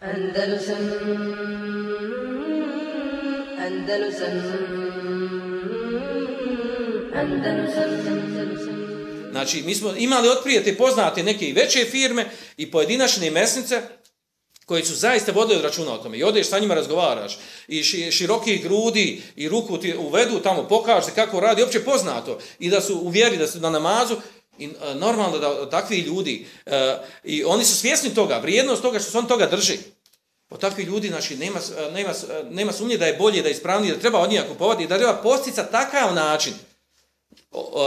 Andalusam Andalusam Andalusam Znači, mi smo imali otprije te poznate neke i veće firme i pojedinačne mesnice koji su zaista vodili računa o tome. I odeš sa njima razgovaraš i ši, širokih grudi i ruku ti uvedu tamo, pokaže kako radi, opće poznato. I da su uvjeri da su na namazu, i e, normalno da takvi ljudi, e, i oni su svjesni toga, vrijednost toga što se on toga drži. Po takvi ljudi, znači, nema, e, nema, nema sumnje da je bolje, da je ispravnije, da treba od njega kupovati, da treba postica takav način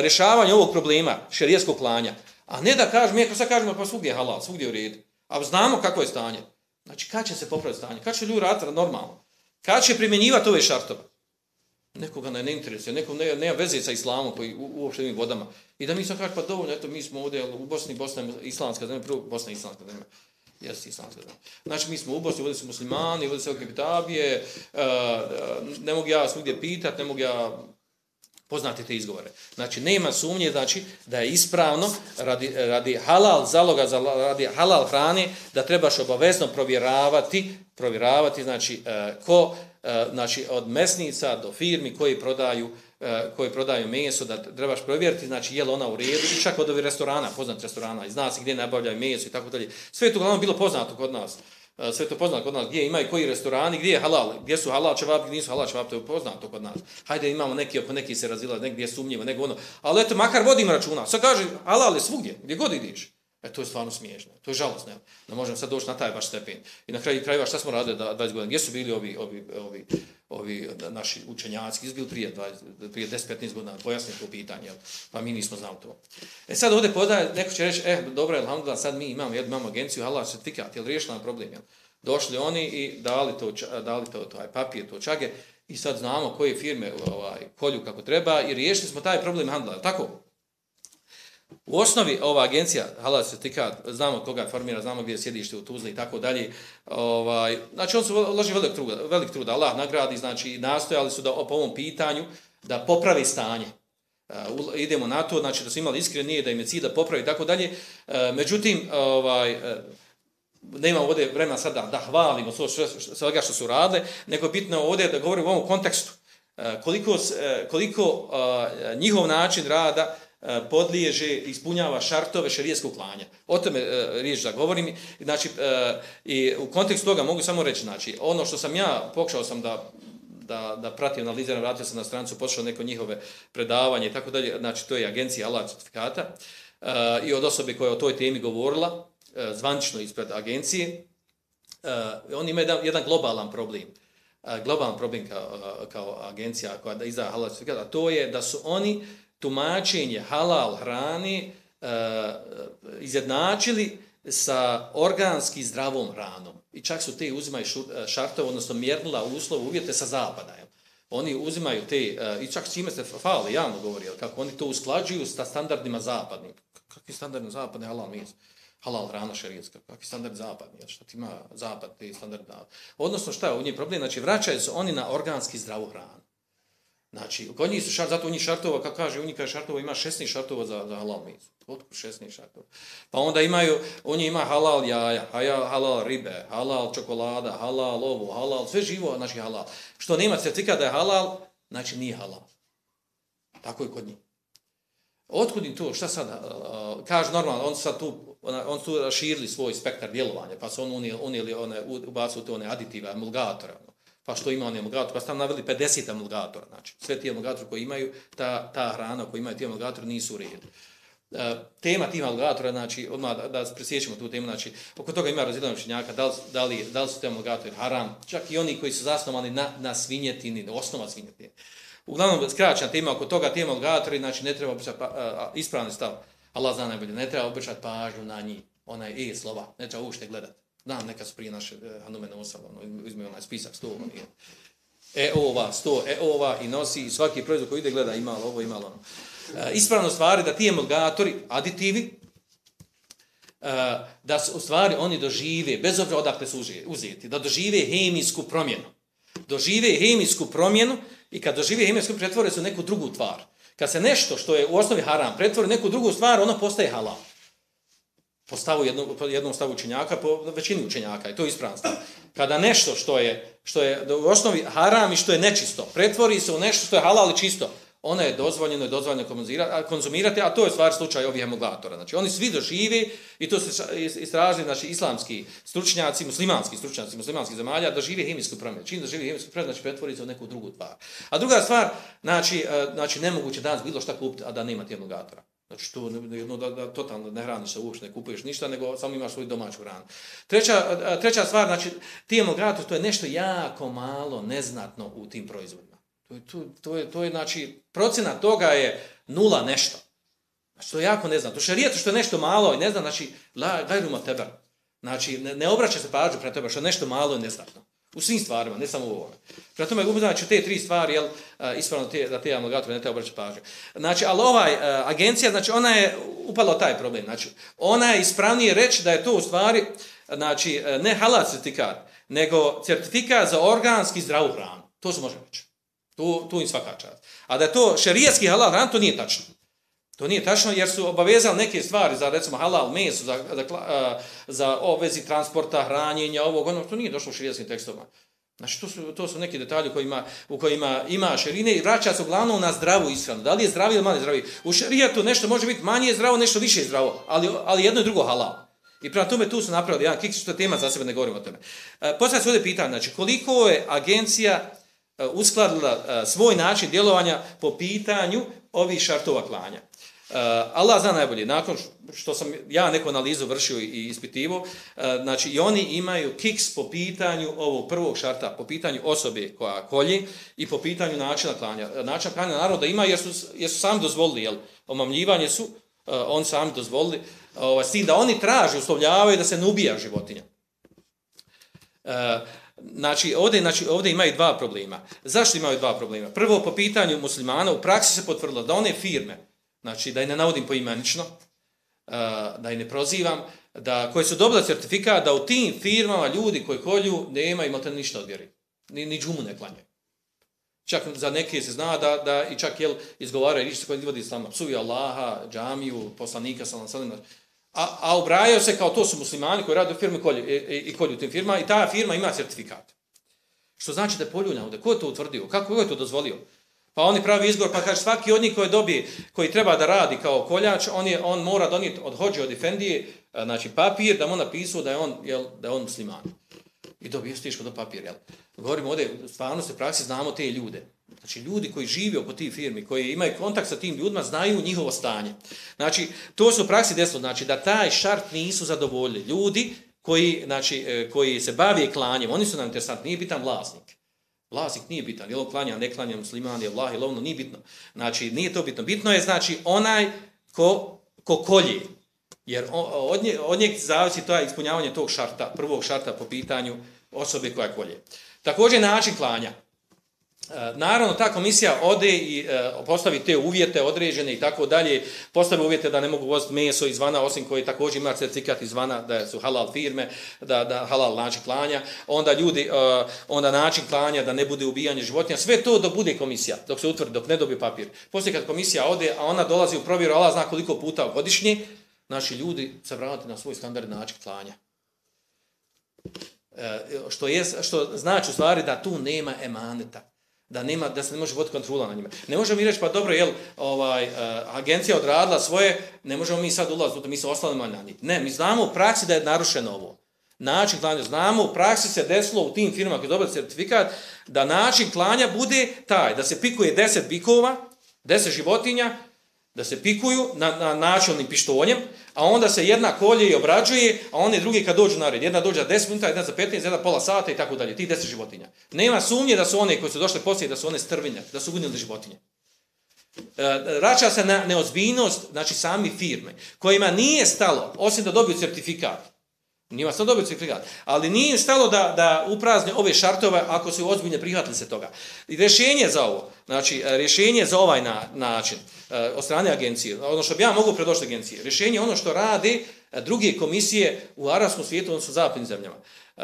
rješavanja ovog problema šerijskog klanja. A ne da kažemo, mi sad kažemo pa svugdje je halal, svugdje je u redu. A znamo kako je stanje. Znači, kad će se popraviti stanje? Kad će ljudi raditi normalno? Kad će primjenjivati ove šartove? Nekoga ne, ne interesuje, nekom ne, nema veze sa islamom koji u, uopšte ovim vodama. I da mi sad kažemo, pa dovoljno, eto, mi smo ovdje u Bosni, Bosna je islamska zemlja, prvo Bosna je islamska zemlja. Jesi islamska zemlja. Znači, mi smo u Bosni, ovdje su muslimani, ovdje se ovdje kitabije, uh, ne mogu ja svugdje pitat, ne mogu ja poznati te izgovore. Znači, nema sumnje znači, da je ispravno radi, radi halal zaloga, za, radi halal hrane, da trebaš obavezno provjeravati, provjeravati znači, e, ko, e, znači, od mesnica do firmi koji prodaju e, koji prodaju meso, da trebaš provjeriti, znači, je li ona u redu, i čak od ovih restorana, poznat restorana, i zna se gdje nabavljaju meso i tako dalje. Sve je to uglavnom bilo poznato kod nas sve to poznato kod nas, gdje imaju koji restorani, gdje je halal, gdje su halal čevap, gdje nisu halal čevap, to je poznato kod nas. Hajde imamo neki, oko neki se razvila, negdje je sumnjivo, nego ono. Ali eto, makar vodimo računa. Sad kaže, halal je svugdje, gdje god ideš. E, to je stvarno smiješno. To je žalostno. Da možemo sad doći na taj baš stepen. I na kraju krajeva šta smo radili da 20 godina? Gdje su bili ovi, ovi, ovi, ovi naši učenjaci? Gdje su bili prije, 20, prije 10-15 godina? Pojasni to pitanje. Pa mi nismo znali to. E sad ovdje podaje, neko će reći, eh, dobro, alhamdulillah, sad mi imamo, jel, imamo agenciju, halal certifikat, jel riješila problem, jel? Došli oni i dali to, dali to, to papir, to čage i sad znamo koje firme ovaj, kolju kako treba i riješili smo taj problem handla. Tako? U osnovi ova agencija Halal Certifikat, znamo koga formira, znamo gdje je sjedište u Tuzli i tako dalje. Ovaj, znači on se uloži velik trud, velik trud, Allah nagradi, znači nastojali su da po ovom pitanju da popravi stanje. Uh, idemo na to, znači da su imali iskreni nije da im je cilj da popravi i tako dalje. Uh, međutim, ovaj, uh, nema ovdje vremena sada da hvalimo sve, svega što su radile, nego bitno ovdje da govorimo u ovom kontekstu e, koliko, e, koliko njihov način rada podliježe, ispunjava šartove šarijetskog klanja. O tome riječ da govorim. Znači, i u kontekstu toga mogu samo reći, znači, ono što sam ja, pokušao sam da da, da pratim, analiziram, vratio sam na stranicu, pošao neko njihove predavanje i tako dalje, znači to je agencija Allah certifikata i od osobe koja je o toj temi govorila, E, zvančno ispred agencije, oni imaju jedan, jedan globalan problem. Globalan problem kao, kao agencija koja da izdaje halal certifikat, a to je da su oni tumačenje halal hrane uh, izjednačili sa organski zdravom hranom. I čak su te uzimaju šartove, odnosno mjernula uslov uvjete sa zapada. Jel? Oni uzimaju te, uh, i čak čime se fali, javno govori, jel? kako oni to usklađuju sa standardima zapadnim. Kakvi standardni zapadni halal mjesto? halal hrana šerijetska, kakvi standard zapadni, šta ti ima zapad, ti standard. Odnosno šta je njih problem, znači vraćaju se oni na organski zdravu hranu. Znači, kod njih su šart, zato njih šartova, kako kaže, u njih šartova, ima 16 šartova za, za halal meso. Otko 16 šartova. Pa onda imaju, njih ima halal jaja, halal ribe, halal čokolada, halal ovo, halal, sve živo, znači halal. Što nema certifikat da je halal, znači nije halal. Tako je kod njih. Otkud im to, šta sad, kaže normalno, on sad tu, on su raširili svoj spektar djelovanja, pa su on unijeli, unijeli one, ubacili te one aditive, emulgatore, ono. Pa što ima one emulgatore, pa su tam naveli 50 emulgatora, znači, sve ti emulgatori koji imaju, ta, ta hrana koji imaju ti emulgatori nisu u redu. Uh, tema tih emulgatora, znači, odmah da, da presjećemo tu temu, znači, oko toga ima razredano učenjaka, da li, da, li, da li su te emulgatori haram, čak i oni koji su zasnovani na, na svinjetini, osnova svinjetini. Uglavnom, skraćena tema oko toga, tema algatori, znači ne treba običati pa, ispravni stav. Allah zna najbolje, ne treba običati pažnju na njih, onaj e slova, ne treba ušte gledati. Znam, neka su prije naše e, Hanume nosali, ono, izme onaj spisak sto, ono, e ova, sto, e ova i nosi i svaki proizvod koji ide gleda imalo ovo, imalo ono. E, ispravno stvari da ti emulgatori, aditivi, e, da su u stvari oni dožive, bez obzira odakle su uzeti, da dožive hemijsku promjenu. Dožive hemijsku promjenu, I kad doživi hemijsku pretvore su neku drugu tvar. Kad se nešto što je u osnovi haram pretvori neku drugu stvar, ono postaje halal. Po stavu jednog, po jednom stavu učenjaka, po većini učenjaka, i to je ispravan stav. Kada nešto što je, što je u osnovi haram i što je nečisto, pretvori se u nešto što je halal i čisto, ona je dozvoljeno i dozvoljeno konzumirati, a to je stvar slučaj ovih emulgatora. Znači, oni svi doživi, i to se istražili naši islamski stručnjaci, muslimanski stručnjaci, muslimanski zemalja, dožive hemijsku promjenu. Čim dožive hemijsku promjenu, znači pretvori se u neku drugu tvar. A druga stvar, znači, e, znači nemoguće danas bilo šta kupiti, a da nema ti emulgatora. Znači, to jedno da, da totalno ne hraniš se uopšte, ne kupuješ ništa, nego samo imaš svoju domaću hranu. Treća, treća stvar, znači, ti emulgatori, to je nešto jako malo, neznatno u tim proizvodima. To je, to, to je, to je, znači, procjena toga je nula nešto. Znači, to je jako ne znam. To šarijet što je nešto malo i ne znam, znači, gajruma tebe. Znači, ne, ne obraća se pažnju pre tebe, što je nešto malo i neznatno. U svim stvarima, ne samo u ovome. Prema tome, znači, te tri stvari, jel, ispravno te, da te amalgatore ne treba obraćati pažnju. Znači, ali ovaj, agencija, znači, ona je upala taj problem. Znači, ona je ispravnije reći da je to u stvari, znači, ne halal certifikat, nego certifikat za organski zdravu hranu. To se može reći. Tu, tu im svaka čast. A da je to šerijatski halal hran, to nije tačno. To nije tačno jer su obavezali neke stvari za recimo halal meso, za, za, za obvezi transporta, hranjenja, ovog, ono, to nije došlo u šerijatskim tekstovima. Znači, to su, to su neki detalji u kojima, u kojima ima šerine i vraća se uglavnom na zdravu ishranu. Da li je zdravi ili manje zdravi? U šerijatu nešto može biti manje zdravo, nešto više zdravo, ali, ali jedno i drugo halal. I prema tome tu su napravili jedan kiks, što je tema za sebe, ne govorimo o tome. E, se ovdje pitanje, znači, koliko je agencija E, uskladila e, svoj način djelovanja po pitanju ovih šartova klanja. E, Allah zna najbolje, nakon što sam ja neku analizu vršio i ispitivo, znači i oni imaju kiks po pitanju ovog prvog šarta, po pitanju osobe koja kolji i po pitanju načina klanja. Načina klanja naroda ima jer su, jer su sami dozvolili, jel, omamljivanje su, oni sami dozvolili, ovaj, s tim da oni traže, uslovljavaju da se ne ubija životinja. Znači ovdje, znači, ovdje imaju dva problema. Zašto imaju dva problema? Prvo, po pitanju muslimana, u praksi se potvrdilo da one firme, znači da ih ne navodim poimenično, da ih ne prozivam, da, koje su dobile certifikat da u tim firmama ljudi koji kolju nema imate ništa od vjeri. Ni, ni džumu ne klanjaju. Čak za neke se zna da, da i čak jel, izgovaraju riječi koji vodi islama. Psuju Allaha, džamiju, poslanika, salam, salam, a, a ubrajaju se kao to su muslimani koji rade u firmi kolju, i, i, i kolju tim firma i ta firma ima certifikat. Što znači da je poljulja ovdje? Ko je to utvrdio? Kako je to dozvolio? Pa oni pravi izgovor, pa kaže svaki od njih koji dobije, koji treba da radi kao koljač, on, je, on mora donijeti od hođe od Efendije, znači papir, da mu napisao da je on, jel, da je on musliman. I dobije stiško do papir, jel? Govorimo ovdje, stvarno se praksi znamo te ljude. Znači, ljudi koji žive oko tih firmi, koji imaju kontakt sa tim ljudima, znaju njihovo stanje. Znači, to su u praksi desilo, znači, da taj šart nisu zadovoljili. Ljudi koji, znači, e, koji se bavije klanjem, oni su nam interesantni, nije bitan vlasnik. Vlasnik nije bitan, je li klanja, ne klanja, musliman, je vlah, lovno, nije bitno. Znači, nije to bitno. Bitno je, znači, onaj ko, ko kolje. Jer od, nje, od njeg zavisi to ispunjavanje tog šarta, prvog šarta po pitanju osobe koja kolje. Također način klanja. E, naravno, ta komisija ode i e, postavi te uvjete određene i tako dalje, postavi uvjete da ne mogu voziti meso izvana, osim koji također ima certifikat izvana da su halal firme, da, da halal način klanja, onda ljudi, e, onda način klanja da ne bude ubijanje životinja, sve to dok bude komisija, dok se utvrdi, dok ne dobije papir. Poslije kad komisija ode, a ona dolazi u provjeru, Allah zna koliko puta godišnje, naši ljudi se vratiti na svoj standard način klanja. Što, je, što znači u stvari da tu nema emaneta da nema da se ne može voditi kontrola na njima. Ne možemo mi reći pa dobro jel ovaj uh, agencija odradila svoje, ne možemo mi sad ulaziti, mi se ostali na njih. Ne, mi znamo u praksi da je narušeno ovo. Način klanja znamo, u praksi se desilo u tim firmama koji dobili certifikat da način klanja bude taj da se pikuje 10 bikova, 10 životinja da se pikuju na, na načelnim pištoljem, a onda se jedna kolje i obrađuje, a one drugi kad dođu na red, jedna dođe za 10 minuta, jedna za 15, jedna pola sata i tako dalje, ti 10 životinja. Nema sumnje da su one koji su došle poslije, da su one strvinje, da su gunili životinje. E, rača se na neozbiljnost, znači sami firme, kojima nije stalo, osim da dobiju certifikat, Njima sam dobio certifikat. Ali nije stalo da, da uprazne ove šartove ako su ozbiljne prihvatili se toga. I rješenje za ovo, znači rješenje za ovaj na, način e, od strane agencije, ono što bi ja mogu predošli agencije, rješenje je ono što rade e, druge komisije u arabskom svijetu, odnosno zapadnim zemljama. E,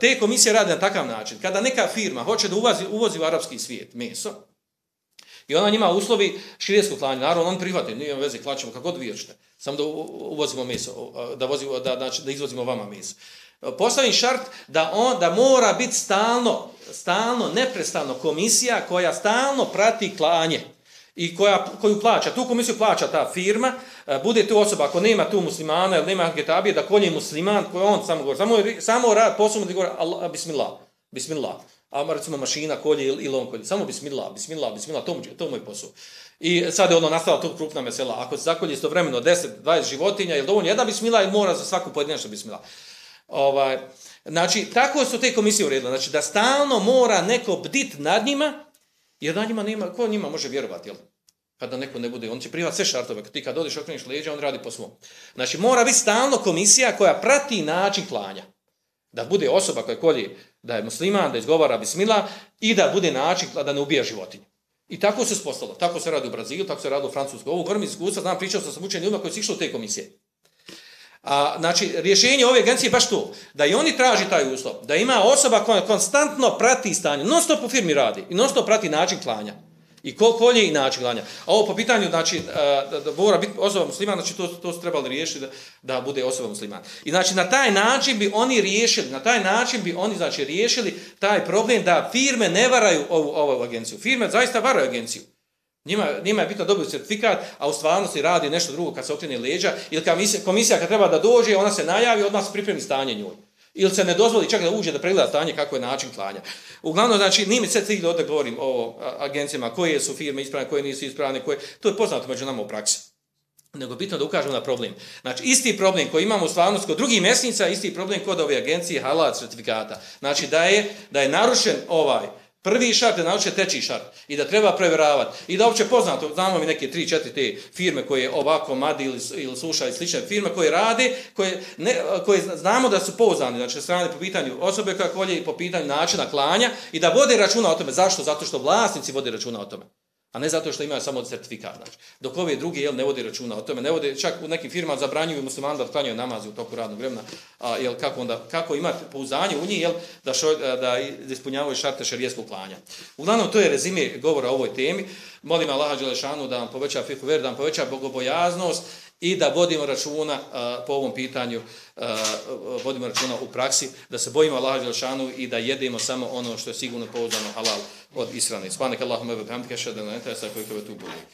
te komisije rade na takav način. Kada neka firma hoće da uvozi, uvozi u arapski svijet meso, i ona njima uslovi širijesko klanje, naravno on prihvati, nije veze, klaćemo kako god vi Samo da uvozimo meso, da, vozimo, da, znači, da izvozimo vama meso. Postavim šart da on da mora biti stalno, stalno, neprestano komisija koja stalno prati klanje i koja, koju plaća, tu komisiju plaća ta firma, e, bude tu osoba, ako nema tu muslimana ili nema getabije, da kolje musliman, koji on samo govori, samo, samo rad posebno da govori bismillah, bismillah. A recimo mašina kolje ili, on kolje, samo bismillah, bismillah, bismillah, to to je posao. I sad je ono nastala tu krupna mesela. Ako se zakolje istovremeno 10, 20 životinja, je li dovoljno jedan bismillah ili mora za svaku pojedinačnu bismillah? Ovaj, znači, tako su te komisije uredile. Znači, da stalno mora neko bdit nad njima, jer na njima nema, ko njima može vjerovati, jel? Kada neko ne bude, on će privat sve šartove. Ti kad odeš okreniš leđa, on radi po svom. Znači, mora biti stalno komisija koja prati način klanja. Da bude osoba koja kolje, da je musliman, da izgovara bismila i da bude način da ne ubija životinju. I tako se spostalo. Tako se radi u Brazilu, tako se radi u Francuskoj. Ovo govorim iz iskustva, znam, pričao sam sa učenim koji su išli u te komisije. A, znači, rješenje ove agencije je baš to, da i oni traži taj uslov, da ima osoba koja konstantno prati stanje, non stop u firmi radi i non stop prati način klanja. I ko kolje i način klanja. A ovo po pitanju, znači, da, da mora biti osoba musliman, znači to, to su trebali riješiti da, da bude osoba musliman. I znači na taj način bi oni riješili, na taj način bi oni znači riješili taj problem da firme ne varaju ovu, ovu agenciju. Firme zaista varaju agenciju. Njima, njima je bitno dobiti certifikat, a u stvarnosti radi nešto drugo kad se okrene leđa, ili komisija, komisija kad treba da dođe, ona se najavi, odmah se pripremi stanje njoj. Ili se ne dozvoli čak da uđe da pregleda stanje kako je način klanja. Uglavnom, znači, nije mi sve cilj da govorim o agencijama, koje su firme ispravne, koje nisu ispravne, koje, to je poznato među nama u praksi. Nego bitno da ukažemo na problem. Znači, isti problem koji imamo u stvarnosti kod drugih mjesnica, isti problem kod ove agencije halal certifikata. Znači, da je, da je narušen ovaj, Prvi šart je naučiti treći šart i da treba preveravati. I da uopće poznato, znamo mi neke tri, četiri te firme koje ovako Madi ili, ili Suša i slične firme koje rade, koje, ne, koje znamo da su pouzdane, znači strane po pitanju osobe koja kolje i po pitanju načina klanja i da vode računa o tome. Zašto? Zato što vlasnici vode računa o tome. A ne zato što imaju samo certifikat. Znači. Dok ove drugi jel, ne vode računa o tome, ne vode, čak u nekim firmama zabranjuju muslimani da klanjaju namazi u toku radnog vremena, a jel, kako, onda, kako imati pouzdanje u njih jel, da, šo, da ispunjavaju šarte šarijeskog klanja. Uglavnom, to je rezime govora o ovoj temi. Molim Allaha Đelešanu da vam poveća fiku ver, da vam poveća bogobojaznost i da vodimo računa uh, po ovom pitanju, uh, vodimo računa u praksi, da se bojimo Allaha Đelešanu i da jedemo samo ono što je sigurno pouzdano halal od israne. Svanak Allahumma wa bihamdika ashhadu an la ilaha illa anta astaghfiruka wa atubu ilaik.